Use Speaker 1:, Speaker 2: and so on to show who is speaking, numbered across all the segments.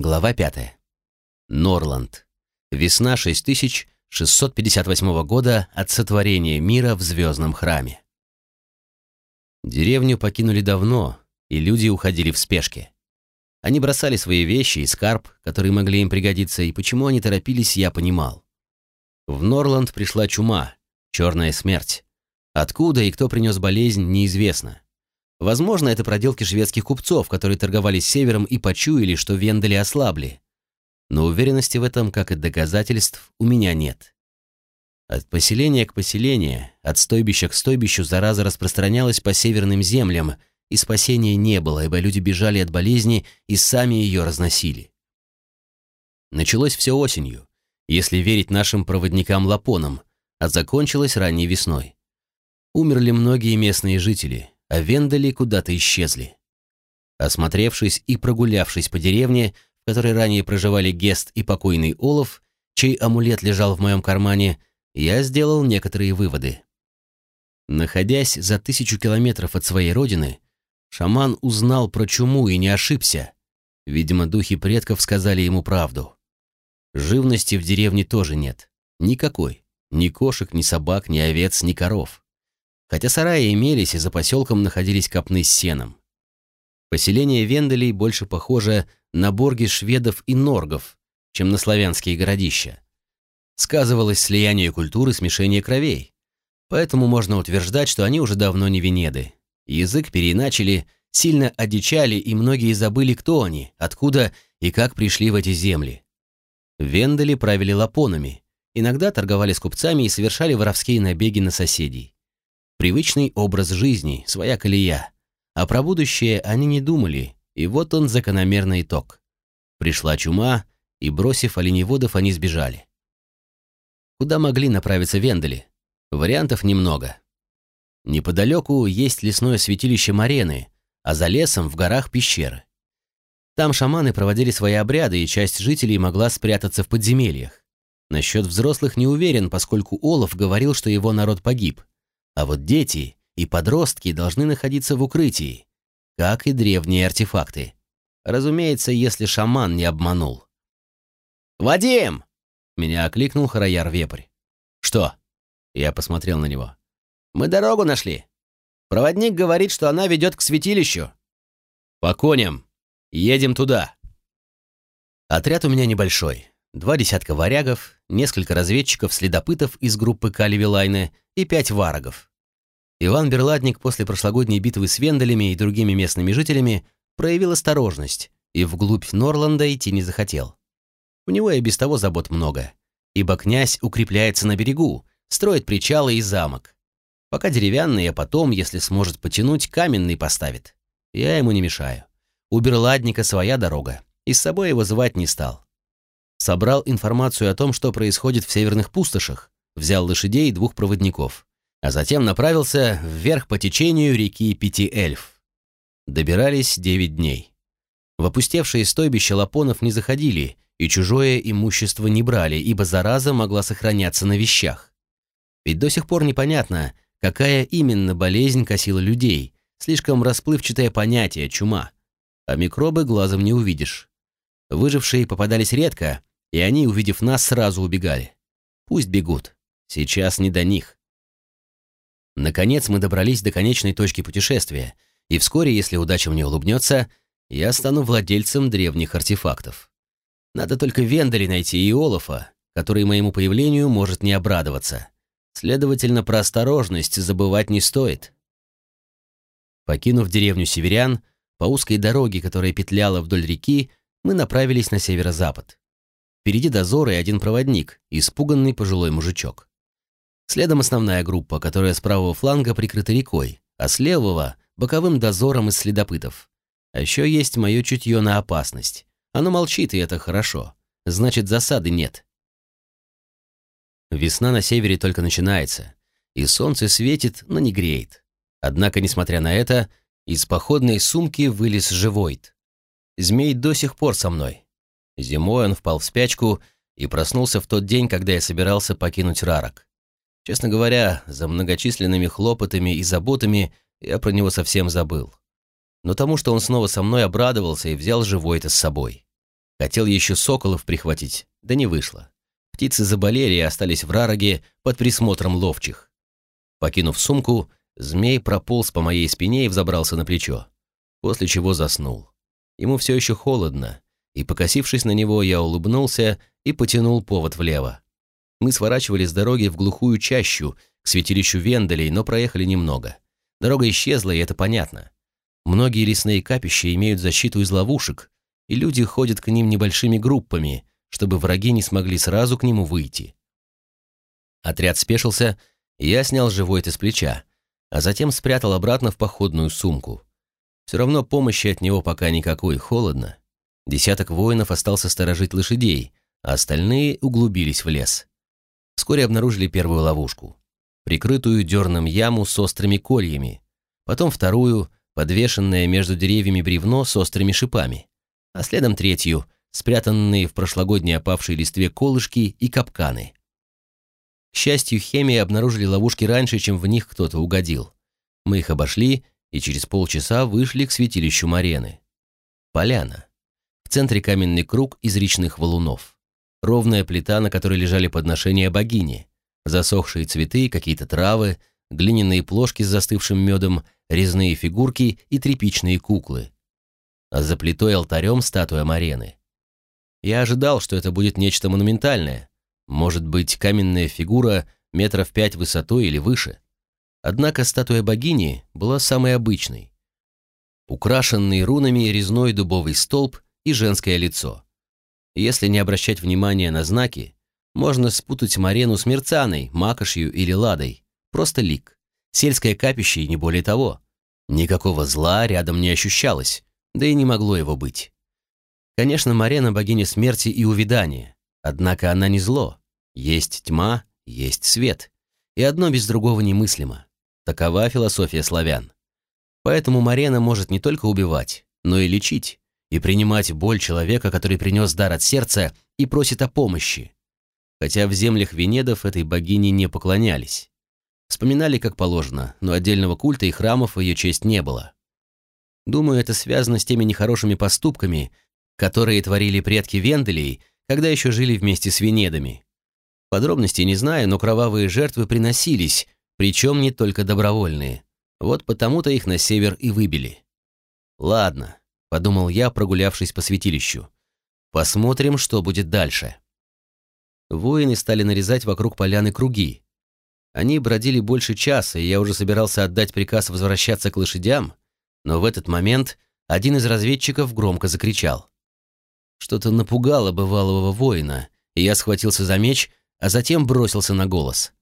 Speaker 1: Глава 5. Норланд. Весна 6658 года от сотворения мира в звездном храме. Деревню покинули давно, и люди уходили в спешке. Они бросали свои вещи и скарб, которые могли им пригодиться, и почему они торопились, я понимал. В Норланд пришла чума, черная смерть. Откуда и кто принес болезнь, неизвестно. Возможно, это проделки шведских купцов, которые торговали с севером и почуяли, что вендели ослабли. Но уверенности в этом, как и доказательств, у меня нет. От поселения к поселению, от стойбища к стойбищу зараза распространялась по северным землям, и спасения не было, ибо люди бежали от болезни и сами ее разносили. Началось все осенью, если верить нашим проводникам-лапонам, а закончилось ранней весной. Умерли многие местные жители, а вендали куда-то исчезли. Осмотревшись и прогулявшись по деревне, в которой ранее проживали Гест и покойный Олаф, чей амулет лежал в моем кармане, я сделал некоторые выводы. Находясь за тысячу километров от своей родины, шаман узнал про чуму и не ошибся. Видимо, духи предков сказали ему правду. Живности в деревне тоже нет. Никакой. Ни кошек, ни собак, ни овец, ни коров хотя сараи имелись и за поселком находились копны с сеном. Поселение Венделей больше похоже на борги шведов и норгов, чем на славянские городища. Сказывалось слияние культуры, смешение кровей. Поэтому можно утверждать, что они уже давно не Венеды. Язык переиначили, сильно одичали, и многие забыли, кто они, откуда и как пришли в эти земли. Вендели правили лапонами, иногда торговали с купцами и совершали воровские набеги на соседей. Привычный образ жизни, своя колея. А про будущее они не думали, и вот он закономерный итог. Пришла чума, и, бросив оленеводов, они сбежали. Куда могли направиться вендели? Вариантов немного. Неподалеку есть лесное святилище Марены, а за лесом в горах пещеры. Там шаманы проводили свои обряды, и часть жителей могла спрятаться в подземельях. Насчет взрослых не уверен, поскольку Олаф говорил, что его народ погиб. А вот дети и подростки должны находиться в укрытии, как и древние артефакты. Разумеется, если шаман не обманул. «Вадим!» — меня окликнул Хараяр-вепрь. «Что?» — я посмотрел на него. «Мы дорогу нашли. Проводник говорит, что она ведет к святилищу». «По коням. Едем туда». Отряд у меня небольшой. Два десятка варягов, несколько разведчиков-следопытов из группы Каливилайны и пять варагов. Иван Берладник после прошлогодней битвы с вендалями и другими местными жителями проявил осторожность и вглубь Норланда идти не захотел. У него и без того забот много, ибо князь укрепляется на берегу, строит причалы и замок. Пока деревянный, а потом, если сможет потянуть, каменный поставит. Я ему не мешаю. У Берладника своя дорога, и с собой его звать не стал. Собрал информацию о том, что происходит в северных пустошах, взял лошадей и двух проводников а затем направился вверх по течению реки Пяти Эльф. Добирались девять дней. В опустевшие стойбища лапонов не заходили и чужое имущество не брали, ибо зараза могла сохраняться на вещах. Ведь до сих пор непонятно, какая именно болезнь косила людей, слишком расплывчатое понятие чума, а микробы глазом не увидишь. Выжившие попадались редко, и они, увидев нас, сразу убегали. Пусть бегут. Сейчас не до них. Наконец мы добрались до конечной точки путешествия, и вскоре, если удача мне улыбнется, я стану владельцем древних артефактов. Надо только Вендари найти и Олафа, который моему появлению может не обрадоваться. Следовательно, про осторожность забывать не стоит. Покинув деревню северян, по узкой дороге, которая петляла вдоль реки, мы направились на северо-запад. Впереди дозор и один проводник, испуганный пожилой мужичок. Следом основная группа, которая с правого фланга прикрыта рекой, а с левого — боковым дозором из следопытов. А еще есть мое чутье на опасность. Оно молчит, и это хорошо. Значит, засады нет. Весна на севере только начинается, и солнце светит, но не греет. Однако, несмотря на это, из походной сумки вылез живойт. Змей до сих пор со мной. Зимой он впал в спячку и проснулся в тот день, когда я собирался покинуть Рарок. Честно говоря, за многочисленными хлопотами и заботами я про него совсем забыл. Но тому, что он снова со мной обрадовался и взял живой-то с собой. Хотел еще соколов прихватить, да не вышло. Птицы заболели и остались в Рароге под присмотром ловчих. Покинув сумку, змей прополз по моей спине и взобрался на плечо, после чего заснул. Ему все еще холодно, и, покосившись на него, я улыбнулся и потянул повод влево. Мы сворачивали с дороги в глухую чащу, к святилищу Венделей, но проехали немного. Дорога исчезла, и это понятно. Многие лесные капища имеют защиту из ловушек, и люди ходят к ним небольшими группами, чтобы враги не смогли сразу к нему выйти. Отряд спешился, и я снял живойт из плеча, а затем спрятал обратно в походную сумку. Все равно помощи от него пока никакой, холодно. Десяток воинов остался сторожить лошадей, а остальные углубились в лес. Вскоре обнаружили первую ловушку. Прикрытую дерном яму с острыми кольями. Потом вторую, подвешенное между деревьями бревно с острыми шипами а следом третью, спрятанные в прошлогодней опавшей листве колышки и капканы. К счастью, хемии обнаружили ловушки раньше, чем в них кто-то угодил. Мы их обошли и через полчаса вышли к святилищу Марены. Поляна. В центре каменный круг из речных валунов. Ровная плита, на которой лежали подношения богини. Засохшие цветы, какие-то травы, глиняные плошки с застывшим медом, резные фигурки и тряпичные куклы а за плитой алтарем статуя Марены. Я ожидал, что это будет нечто монументальное, может быть, каменная фигура метров пять высотой или выше. Однако статуя богини была самой обычной. Украшенный рунами резной дубовый столб и женское лицо. Если не обращать внимания на знаки, можно спутать Марену с Мерцаной, Макошью или Ладой. Просто лик. Сельское капище и не более того. Никакого зла рядом не ощущалось да и не могло его быть. Конечно, Марена богиня смерти и увядания, однако она не зло. Есть тьма, есть свет, и одно без другого немыслимо. Такова философия славян. Поэтому Марена может не только убивать, но и лечить, и принимать боль человека, который принес дар от сердца и просит о помощи. Хотя в землях Венедов этой богине не поклонялись. Вспоминали, как положено, но отдельного культа и храмов в ее честь не было. Думаю, это связано с теми нехорошими поступками, которые творили предки Венделей, когда еще жили вместе с Венедами. Подробностей не знаю, но кровавые жертвы приносились, причем не только добровольные. Вот потому-то их на север и выбили. «Ладно», — подумал я, прогулявшись по святилищу. «Посмотрим, что будет дальше». Воины стали нарезать вокруг поляны круги. Они бродили больше часа, и я уже собирался отдать приказ возвращаться к лошадям, но в этот момент один из разведчиков громко закричал. Что-то напугало бывалого воина, и я схватился за меч, а затем бросился на голос.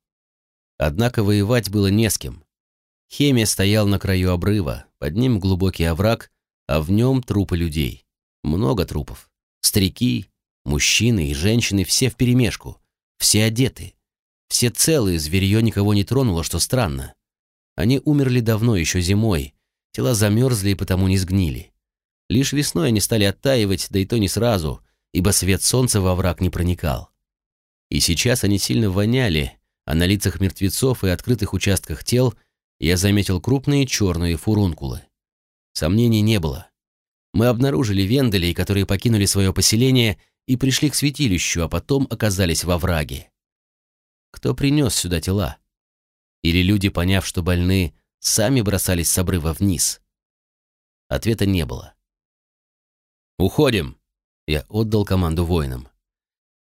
Speaker 1: Однако воевать было не с кем. Хемия стоял на краю обрыва, под ним глубокий овраг, а в нем трупы людей. Много трупов. Старики, мужчины и женщины все вперемешку, все одеты. Все целые, зверье никого не тронуло, что странно. Они умерли давно, еще зимой, Тела замерзли и потому не сгнили. Лишь весной они стали оттаивать, да и то не сразу, ибо свет солнца во враг не проникал. И сейчас они сильно воняли, а на лицах мертвецов и открытых участках тел я заметил крупные черные фурункулы. Сомнений не было. Мы обнаружили венделей, которые покинули свое поселение и пришли к святилищу, а потом оказались во враге. Кто принес сюда тела? Или люди, поняв, что больны, сами бросались с обрыва вниз? Ответа не было. «Уходим!» Я отдал команду воинам.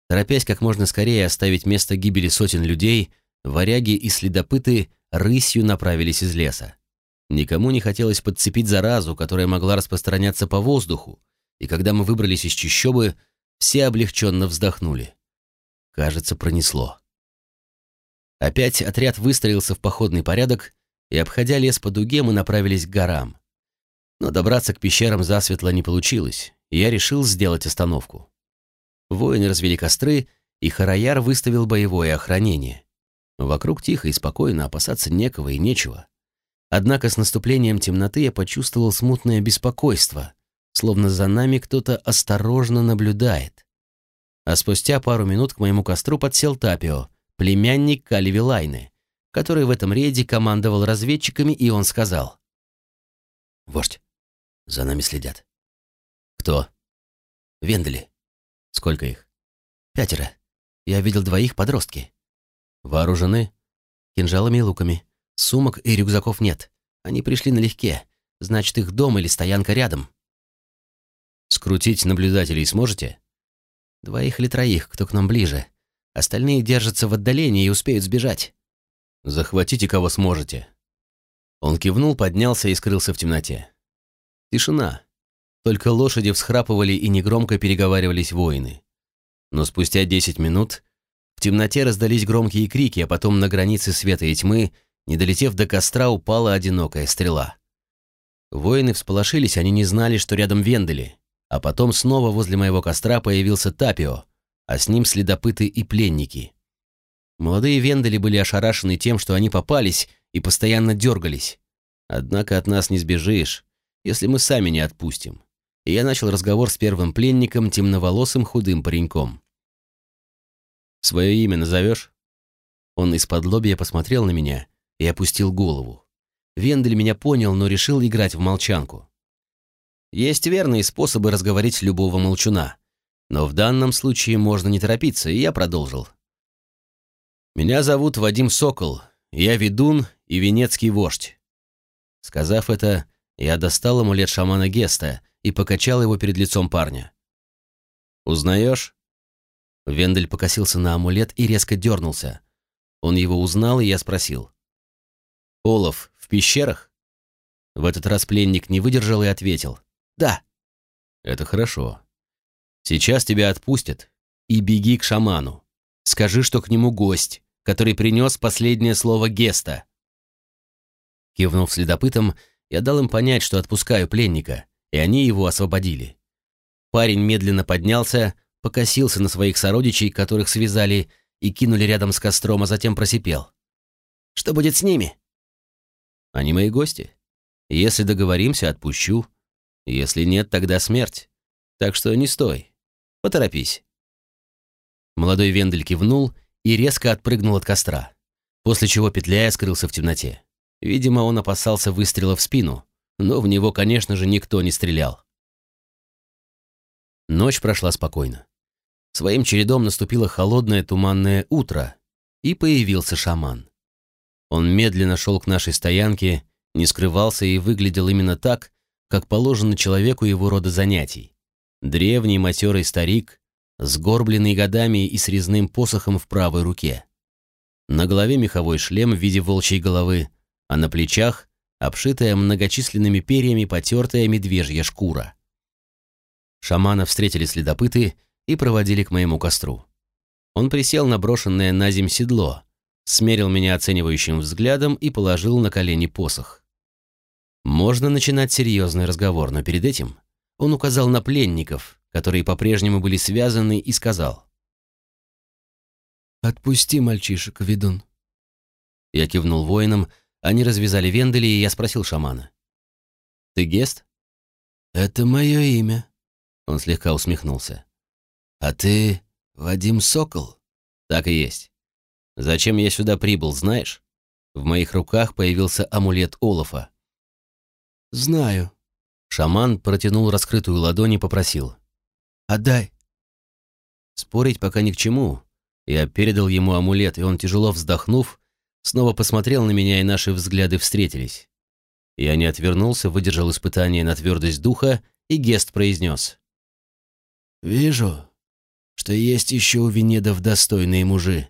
Speaker 1: Торопясь как можно скорее оставить место гибели сотен людей, варяги и следопыты рысью направились из леса. Никому не хотелось подцепить заразу, которая могла распространяться по воздуху, и когда мы выбрались из чащобы, все облегченно вздохнули. Кажется, пронесло. Опять отряд выстроился в походный порядок, и, обходя лес по дуге, мы направились к горам. Но добраться к пещерам засветло не получилось, и я решил сделать остановку. Воины развели костры, и Хараяр выставил боевое охранение. Вокруг тихо и спокойно, опасаться некого и нечего. Однако с наступлением темноты я почувствовал смутное беспокойство, словно за нами кто-то осторожно наблюдает. А спустя пару минут к моему костру подсел Тапио, племянник Кали Вилайны, который в этом рейде командовал разведчиками, и он сказал. «Вождь, за нами следят». «Кто?» «Вендели. Сколько их?
Speaker 2: Пятеро. Я видел двоих подростки.
Speaker 1: Вооружены?
Speaker 2: Кинжалами и луками. Сумок и рюкзаков нет. Они пришли налегке. Значит, их дом или стоянка рядом.
Speaker 1: Скрутить наблюдателей сможете?
Speaker 2: Двоих или троих, кто к нам ближе. Остальные держатся в отдалении и успеют сбежать.
Speaker 1: Захватите, кого сможете. Он кивнул, поднялся и скрылся в темноте. Тишина. Только лошади всхрапывали и негромко переговаривались воины. Но спустя десять минут в темноте раздались громкие крики, а потом на границе света и тьмы, не долетев до костра, упала одинокая стрела. Воины всполошились, они не знали, что рядом вендели. А потом снова возле моего костра появился Тапио, а с ним следопыты и пленники. Молодые вендели были ошарашены тем, что они попались и постоянно дергались. Однако от нас не сбежишь, если мы сами не отпустим и я начал разговор с первым пленником, темноволосым худым пареньком. «Свое имя назовешь?» Он из-под лобья посмотрел на меня и опустил голову. Вендель меня понял, но решил играть в молчанку. Есть верные способы разговорить любого молчуна, но в данном случае можно не торопиться, и я продолжил. «Меня зовут Вадим Сокол, я ведун и венецкий вождь». Сказав это, я достал амулет шамана Геста и покачал его перед лицом парня. «Узнаешь?» Вендель покосился на амулет и резко дернулся. Он его узнал, и я спросил. «Олаф в пещерах?» В этот раз пленник не выдержал и ответил. «Да». «Это хорошо. Сейчас тебя отпустят, и беги к шаману. Скажи, что к нему гость, который принес последнее слово Геста». Кивнув следопытом, я дал им понять, что отпускаю пленника, и они его освободили. Парень медленно поднялся, покосился на своих сородичей, которых связали и кинули рядом с костром, а затем просипел. «Что будет с ними?» «Они мои гости. Если договоримся, отпущу. Если нет, тогда смерть. Так что не стой. Поторопись». Молодой Вендель кивнул и резко отпрыгнул от костра, после чего, петляя, скрылся в темноте. Видимо, он опасался выстрела в спину, но в него, конечно же, никто не стрелял. Ночь прошла спокойно. Своим чередом наступило холодное туманное утро, и появился шаман. Он медленно шел к нашей стоянке, не скрывался и выглядел именно так, как положено человеку его рода занятий. Древний матерый старик, сгорбленный годами и с резным посохом в правой руке. На голове меховой шлем в виде волчьей головы, а на плечах обшитая многочисленными перьями потертая медвежья шкура. Шамана встретили следопыты и проводили к моему костру. Он присел на брошенное на земь седло, смерил меня оценивающим взглядом и положил на колени посох. Можно начинать серьезный разговор, но перед этим он указал на пленников, которые по-прежнему были связаны, и сказал.
Speaker 2: «Отпусти мальчишек, ведун».
Speaker 1: Я кивнул воинам, они развязали вендели, и я спросил шамана. «Ты Гест?»
Speaker 2: «Это мое имя», —
Speaker 1: он слегка усмехнулся.
Speaker 2: «А ты Вадим Сокол?»
Speaker 1: «Так и есть. Зачем я сюда прибыл, знаешь?» В моих руках появился амулет Олафа.
Speaker 2: «Знаю».
Speaker 1: Шаман протянул раскрытую ладонь и попросил.
Speaker 2: «Отдай».
Speaker 1: Спорить пока ни к чему. Я передал ему амулет, и он, тяжело вздохнув, снова посмотрел на меня, и наши взгляды встретились. Я не отвернулся, выдержал испытание на твердость духа, и Гест произнес.
Speaker 2: «Вижу, что есть еще у Венедов достойные мужи».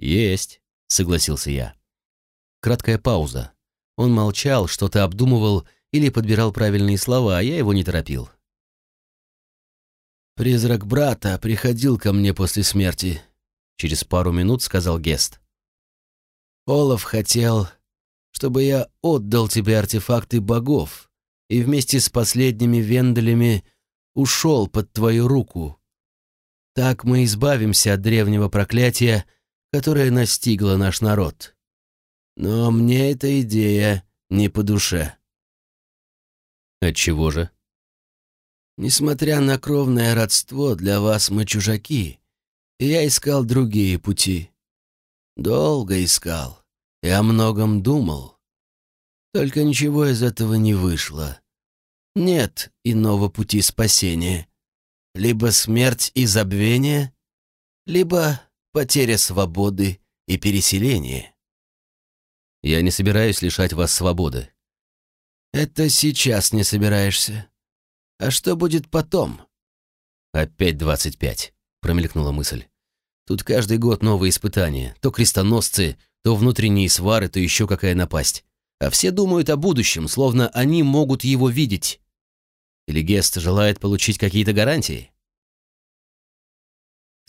Speaker 1: «Есть», — согласился я. Краткая пауза. Он молчал, что-то обдумывал или подбирал правильные слова, а я его не торопил.
Speaker 2: «Призрак брата приходил ко мне после смерти», — через пару минут сказал Гест. Олаф хотел, чтобы я отдал тебе артефакты богов и вместе с последними венделями ушел под твою руку. Так мы избавимся от древнего проклятия, которое настигло наш народ. Но мне эта идея не по душе.
Speaker 1: Отчего же?
Speaker 2: Несмотря на кровное родство, для вас мы чужаки, и я искал другие пути. Долго искал и о многом думал. Только ничего из этого не вышло. Нет иного пути спасения. либо смерть и забвение, либо потеря свободы и переселение.
Speaker 1: Я не собираюсь лишать вас свободы.
Speaker 2: Это сейчас не собираешься. А что будет потом?
Speaker 1: Опять двадцать пять, промелькнула мысль. Тут каждый год новые испытания. То крестоносцы, то внутренние свары, то еще какая напасть. А все думают о будущем, словно они могут его видеть. Или Гест желает получить какие-то гарантии?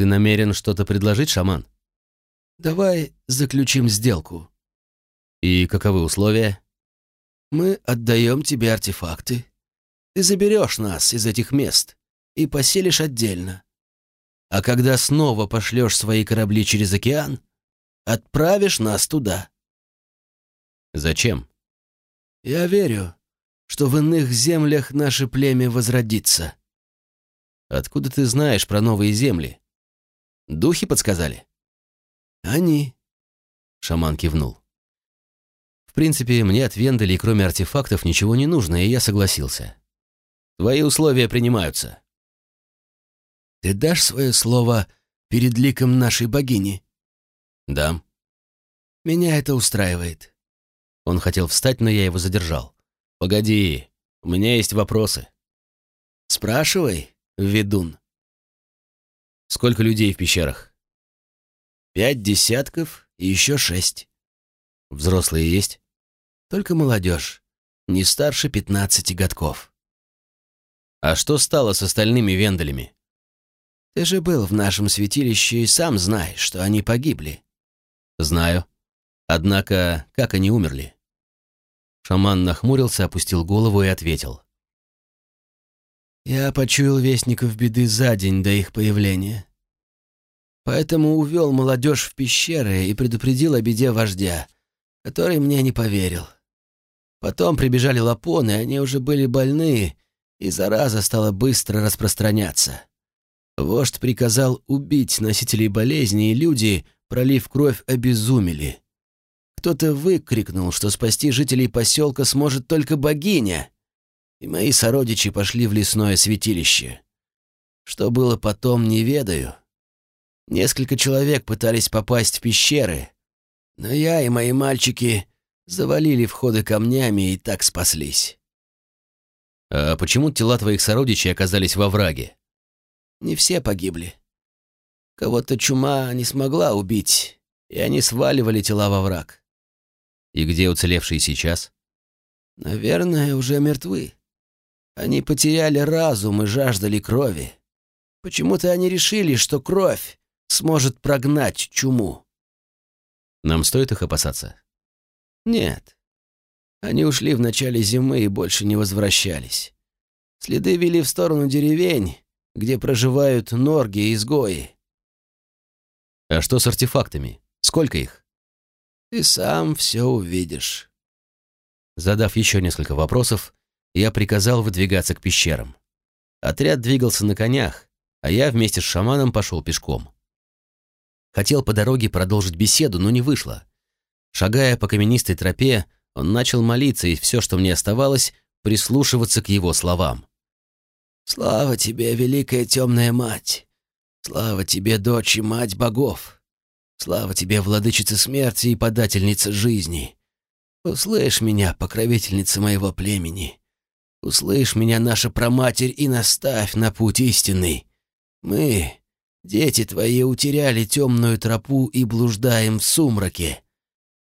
Speaker 1: Ты намерен что-то предложить, шаман?
Speaker 2: Давай заключим сделку.
Speaker 1: И каковы условия?
Speaker 2: Мы отдаем тебе артефакты. Ты заберешь нас из этих мест и поселишь отдельно. А когда снова пошлешь свои корабли через океан, отправишь нас туда.
Speaker 1: Зачем?
Speaker 2: Я верю, что в иных землях наше племя возродится.
Speaker 1: Откуда ты знаешь про новые земли? Духи подсказали?
Speaker 2: Они.
Speaker 1: Шаман кивнул. В принципе, мне от Венделей, кроме артефактов, ничего не нужно, и я согласился. Твои условия принимаются.
Speaker 2: Ты дашь свое слово перед ликом нашей богини?
Speaker 1: Дам.
Speaker 2: Меня это устраивает.
Speaker 1: Он хотел встать, но я его задержал. Погоди, у меня есть вопросы.
Speaker 2: Спрашивай, ведун.
Speaker 1: Сколько людей в пещерах?
Speaker 2: Пять десятков и еще шесть.
Speaker 1: Взрослые есть?
Speaker 2: Только молодежь, не старше пятнадцати годков.
Speaker 1: А что стало с остальными вендалями?
Speaker 2: Ты же был в нашем святилище и сам знаешь, что они погибли.
Speaker 1: Знаю. Однако, как они умерли? Шаман нахмурился, опустил голову и ответил.
Speaker 2: Я почуял вестников беды за день до их появления. Поэтому увел молодежь в пещеры и предупредил о беде вождя, который мне не поверил. Потом прибежали лапоны, они уже были больны, и зараза стала быстро распространяться. Вождь приказал убить носителей болезни, и люди, пролив кровь, обезумели. Кто-то выкрикнул, что спасти жителей поселка сможет только богиня, и мои сородичи пошли в лесное святилище. Что было потом, не ведаю. Несколько человек пытались попасть в пещеры, но я и мои мальчики завалили входы камнями и так спаслись.
Speaker 1: «А почему тела твоих сородичей оказались во враге?»
Speaker 2: Не все погибли. Кого-то чума не смогла убить, и они сваливали тела во враг.
Speaker 1: И где уцелевшие сейчас?
Speaker 2: Наверное, уже мертвы. Они потеряли разум и жаждали крови. Почему-то они решили, что кровь сможет прогнать чуму.
Speaker 1: Нам стоит их опасаться?
Speaker 2: Нет. Они ушли в начале зимы и больше не возвращались. Следы вели в сторону деревень, где проживают норги и изгои.
Speaker 1: А что с артефактами? Сколько их?
Speaker 2: Ты сам все увидишь.
Speaker 1: Задав еще несколько вопросов, я приказал выдвигаться к пещерам. Отряд двигался на конях, а я вместе с шаманом пошел пешком. Хотел по дороге продолжить беседу, но не вышло. Шагая по каменистой тропе, он начал молиться, и все, что мне оставалось, прислушиваться к его словам.
Speaker 2: Слава тебе, великая темная мать! Слава тебе, дочь и мать богов! Слава тебе, владычица смерти и подательница жизни! Услышь меня, покровительница моего племени! Услышь меня, наша проматерь, и наставь на путь истинный! Мы, дети твои, утеряли темную тропу и блуждаем в сумраке.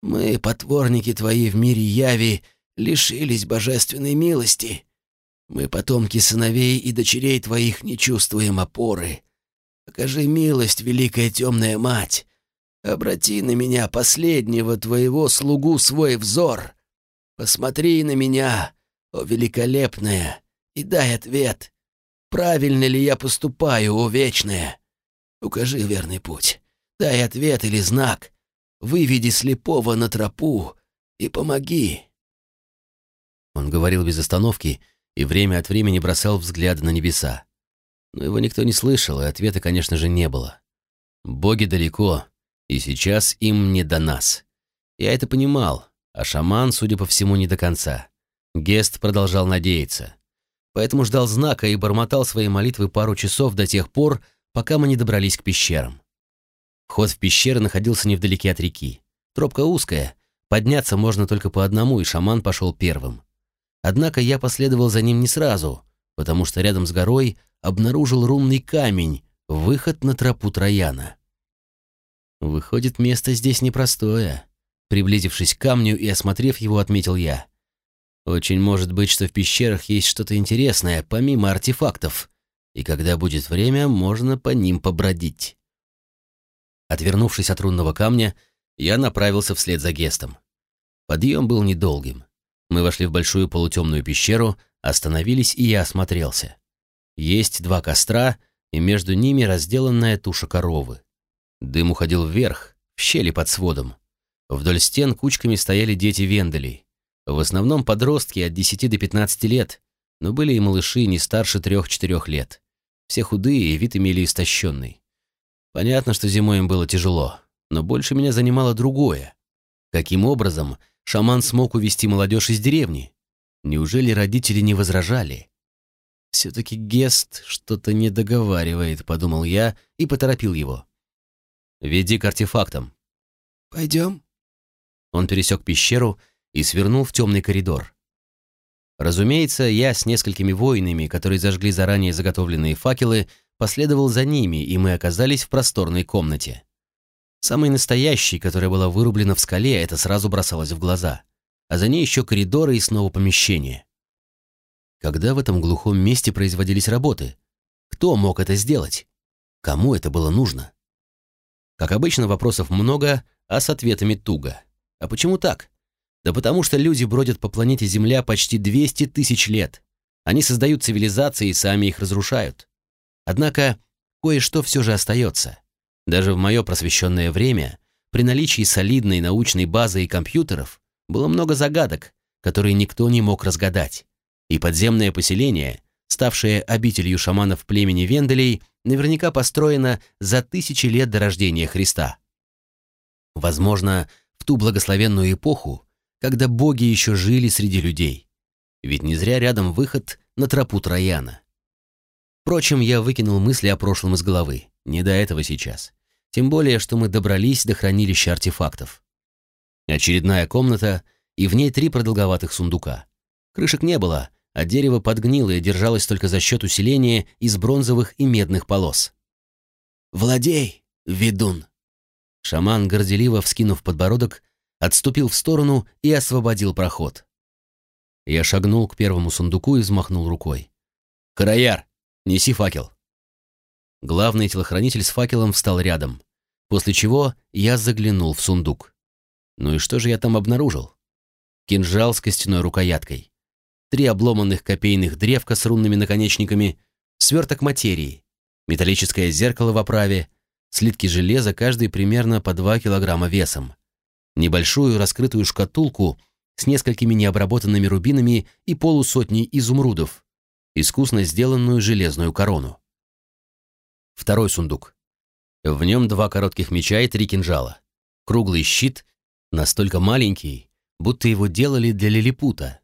Speaker 2: Мы, потворники твои в мире яви, лишились божественной милости» Мы, потомки сыновей и дочерей твоих, не чувствуем опоры. Покажи милость, великая темная мать. Обрати на меня, последнего твоего слугу, свой взор. Посмотри на меня, о великолепная, и дай ответ. Правильно ли я поступаю, о вечная? Укажи верный путь. Дай ответ или знак. Выведи слепого на тропу и помоги.
Speaker 1: Он говорил без остановки, — и время от времени бросал взгляд на небеса. Но его никто не слышал, и ответа, конечно же, не было. Боги далеко, и сейчас им не до нас. Я это понимал, а шаман, судя по всему, не до конца. Гест продолжал надеяться. поэтому ждал знака и бормотал свои молитвы пару часов до тех пор, пока мы не добрались к пещерам. Вход в пещеры находился невдалеке от реки. Тропка узкая, подняться можно только по одному, и шаман пошел первым. Однако я последовал за ним не сразу, потому что рядом с горой обнаружил рунный камень, выход на тропу Трояна. Выходит, место здесь непростое. Приблизившись к камню и осмотрев его, отметил я. Очень может быть, что в пещерах есть что-то интересное, помимо артефактов, и когда будет время, можно по ним побродить. Отвернувшись от рунного камня, я направился вслед за Гестом. Подъем был недолгим. Мы вошли в большую полутемную пещеру, остановились, и я осмотрелся. Есть два костра, и между ними разделанная туша коровы. Дым уходил вверх, в щели под сводом. Вдоль стен кучками стояли дети венделей. В основном подростки от 10 до 15 лет, но были и малыши не старше 3-4 лет. Все худые и вид имели истощенный. Понятно, что зимой им было тяжело, но больше меня занимало другое. Каким образом шаман смог увести молодежь из деревни? Неужели родители не возражали? «Все-таки Гест что-то не договаривает», — подумал я и поторопил его. «Веди к артефактам».
Speaker 2: «Пойдем?»
Speaker 1: Он пересек пещеру и свернул в темный коридор. Разумеется, я с несколькими воинами, которые зажгли заранее заготовленные факелы, последовал за ними, и мы оказались в просторной комнате. Самой настоящей, которая была вырублена в скале, это сразу бросалось в глаза. А за ней еще коридоры и снова помещения. Когда в этом глухом месте производились работы? Кто мог это сделать? Кому это было нужно? Как обычно, вопросов много, а с ответами туго. А почему так? Да потому что люди бродят по планете Земля почти 200 тысяч лет. Они создают цивилизации и сами их разрушают. Однако кое-что все же остается. Даже в мое просвещенное время, при наличии солидной научной базы и компьютеров, было много загадок, которые никто не мог разгадать. И подземное поселение, ставшее обителью шаманов племени Венделей, наверняка построено за тысячи лет до рождения Христа. Возможно, в ту благословенную эпоху, когда боги еще жили среди людей. Ведь не зря рядом выход на тропу Трояна. Впрочем, я выкинул мысли о прошлом из головы. Не до этого сейчас. Тем более, что мы добрались до хранилища артефактов. Очередная комната, и в ней три продолговатых сундука. Крышек не было, а дерево подгнило и держалось только за счет усиления из бронзовых и медных полос. «Владей, ведун!» Шаман, горделиво вскинув подбородок, отступил в сторону и освободил проход. Я шагнул к первому сундуку и взмахнул рукой. «Караяр, неси факел!» Главный телохранитель с факелом встал рядом, после чего я заглянул в сундук. Ну и что же я там обнаружил? Кинжал с костяной рукояткой три обломанных копейных древка с рунными наконечниками, сверток материи, металлическое зеркало в оправе, слитки железа, каждый примерно по 2 килограмма весом, небольшую раскрытую шкатулку с несколькими необработанными рубинами и полусотней изумрудов, искусно сделанную железную корону. Второй сундук. В нем два коротких меча и три кинжала. Круглый щит, настолько маленький, будто его делали для лилипута.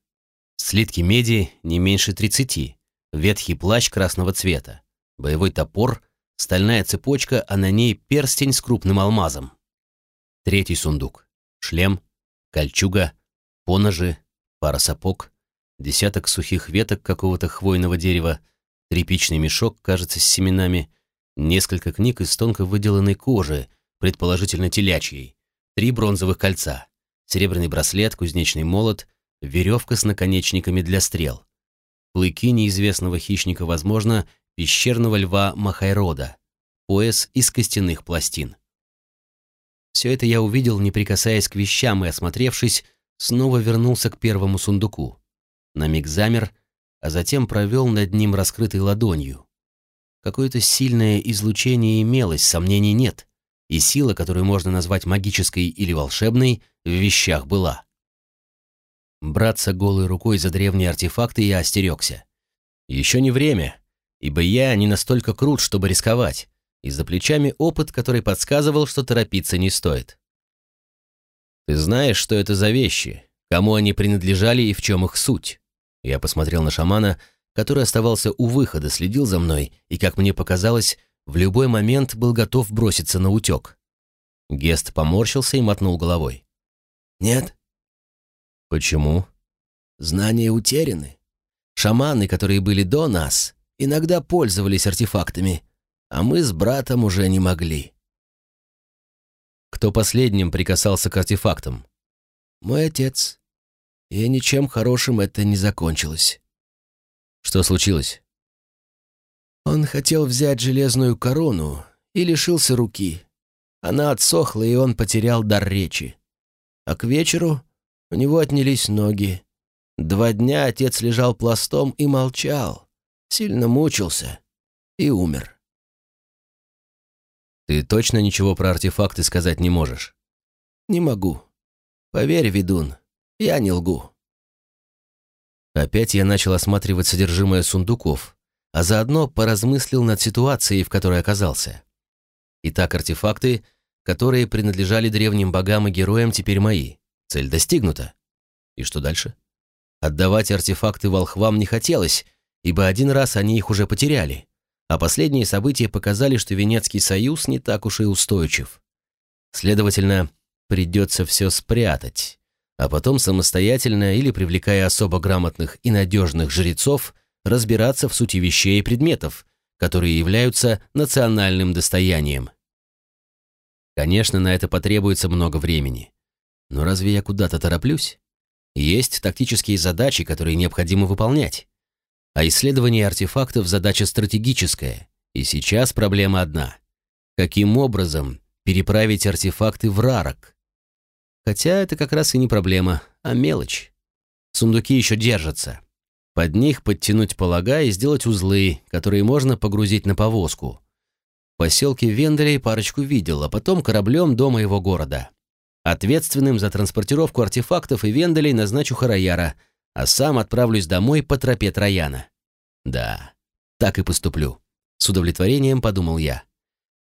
Speaker 1: Слитки меди не меньше 30, ветхий плащ красного цвета, боевой топор, стальная цепочка, а на ней перстень с крупным алмазом. Третий сундук. Шлем, кольчуга, поножи, пара сапог, десяток сухих веток какого-то хвойного дерева, тряпичный мешок, кажется, с семенами, несколько книг из тонко выделанной кожи, предположительно телячьей, три бронзовых кольца, серебряный браслет, кузнечный молот — веревка с наконечниками для стрел. Клыки неизвестного хищника, возможно, пещерного льва Махайрода, пояс из костяных пластин. Все это я увидел, не прикасаясь к вещам, и, осмотревшись, снова вернулся к первому сундуку. На миг замер, а затем провел над ним раскрытой ладонью. Какое-то сильное излучение имелось, сомнений нет, и сила, которую можно назвать магической или волшебной, в вещах была. Браться голой рукой за древние артефакты я остерегся. Еще не время, ибо я не настолько крут, чтобы рисковать, и за плечами опыт, который подсказывал, что торопиться не стоит. «Ты знаешь, что это за вещи, кому они принадлежали и в чем их суть?» Я посмотрел на шамана, который оставался у выхода, следил за мной и, как мне показалось, в любой момент был готов броситься на утек. Гест поморщился и мотнул головой.
Speaker 2: «Нет».
Speaker 1: «Почему?»
Speaker 2: «Знания утеряны. Шаманы, которые были до нас, иногда пользовались артефактами, а мы с братом уже не могли».
Speaker 1: «Кто последним прикасался к артефактам?»
Speaker 2: «Мой отец. И ничем хорошим это не закончилось».
Speaker 1: «Что случилось?»
Speaker 2: Он хотел взять железную корону и лишился руки. Она отсохла, и он потерял дар речи. А к вечеру у него отнялись ноги. Два дня отец лежал пластом и молчал, сильно мучился и умер.
Speaker 1: «Ты точно ничего про артефакты сказать не можешь?»
Speaker 2: «Не могу. Поверь, ведун, я не лгу».
Speaker 1: Опять я начал осматривать содержимое сундуков, а заодно поразмыслил над ситуацией, в которой оказался. Итак, артефакты, которые принадлежали древним богам и героям, теперь мои. Цель достигнута. И что дальше? Отдавать артефакты волхвам не хотелось, ибо один раз они их уже потеряли, а последние события показали, что Венецкий союз не так уж и устойчив. Следовательно, придется все спрятать, а потом самостоятельно или привлекая особо грамотных и надежных жрецов разбираться в сути вещей и предметов, которые являются национальным достоянием. Конечно, на это потребуется много времени. Но разве я куда-то тороплюсь? Есть тактические задачи, которые необходимо выполнять. А исследование артефактов – задача стратегическая. И сейчас проблема одна. Каким образом переправить артефакты в Рарок? Хотя это как раз и не проблема, а мелочь. Сундуки еще держатся. Под них подтянуть полога и сделать узлы, которые можно погрузить на повозку. В поселке Венделей парочку видел, а потом кораблем до моего города. Ответственным за транспортировку артефактов и Венделей назначу Хараяра, а сам отправлюсь домой по тропе Трояна. Да, так и поступлю. С удовлетворением подумал я.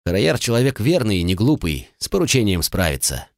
Speaker 1: Хараяр человек верный и не глупый, с поручением справится.